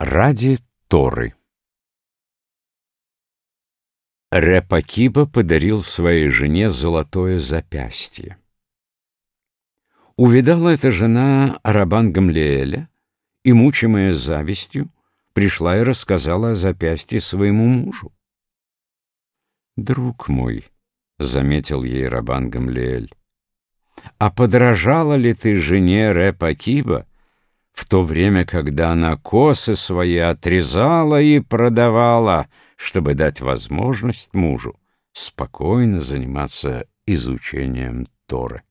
Ради Торы Репакиба подарил своей жене золотое запястье. Увидала эта жена Арабан Гамлиэля и, мучимая завистью, пришла и рассказала о запястье своему мужу. «Друг мой», — заметил ей Рабан Гамлиэль, — «а подражала ли ты жене Репакиба в то время, когда она косы свои отрезала и продавала, чтобы дать возможность мужу спокойно заниматься изучением Торы.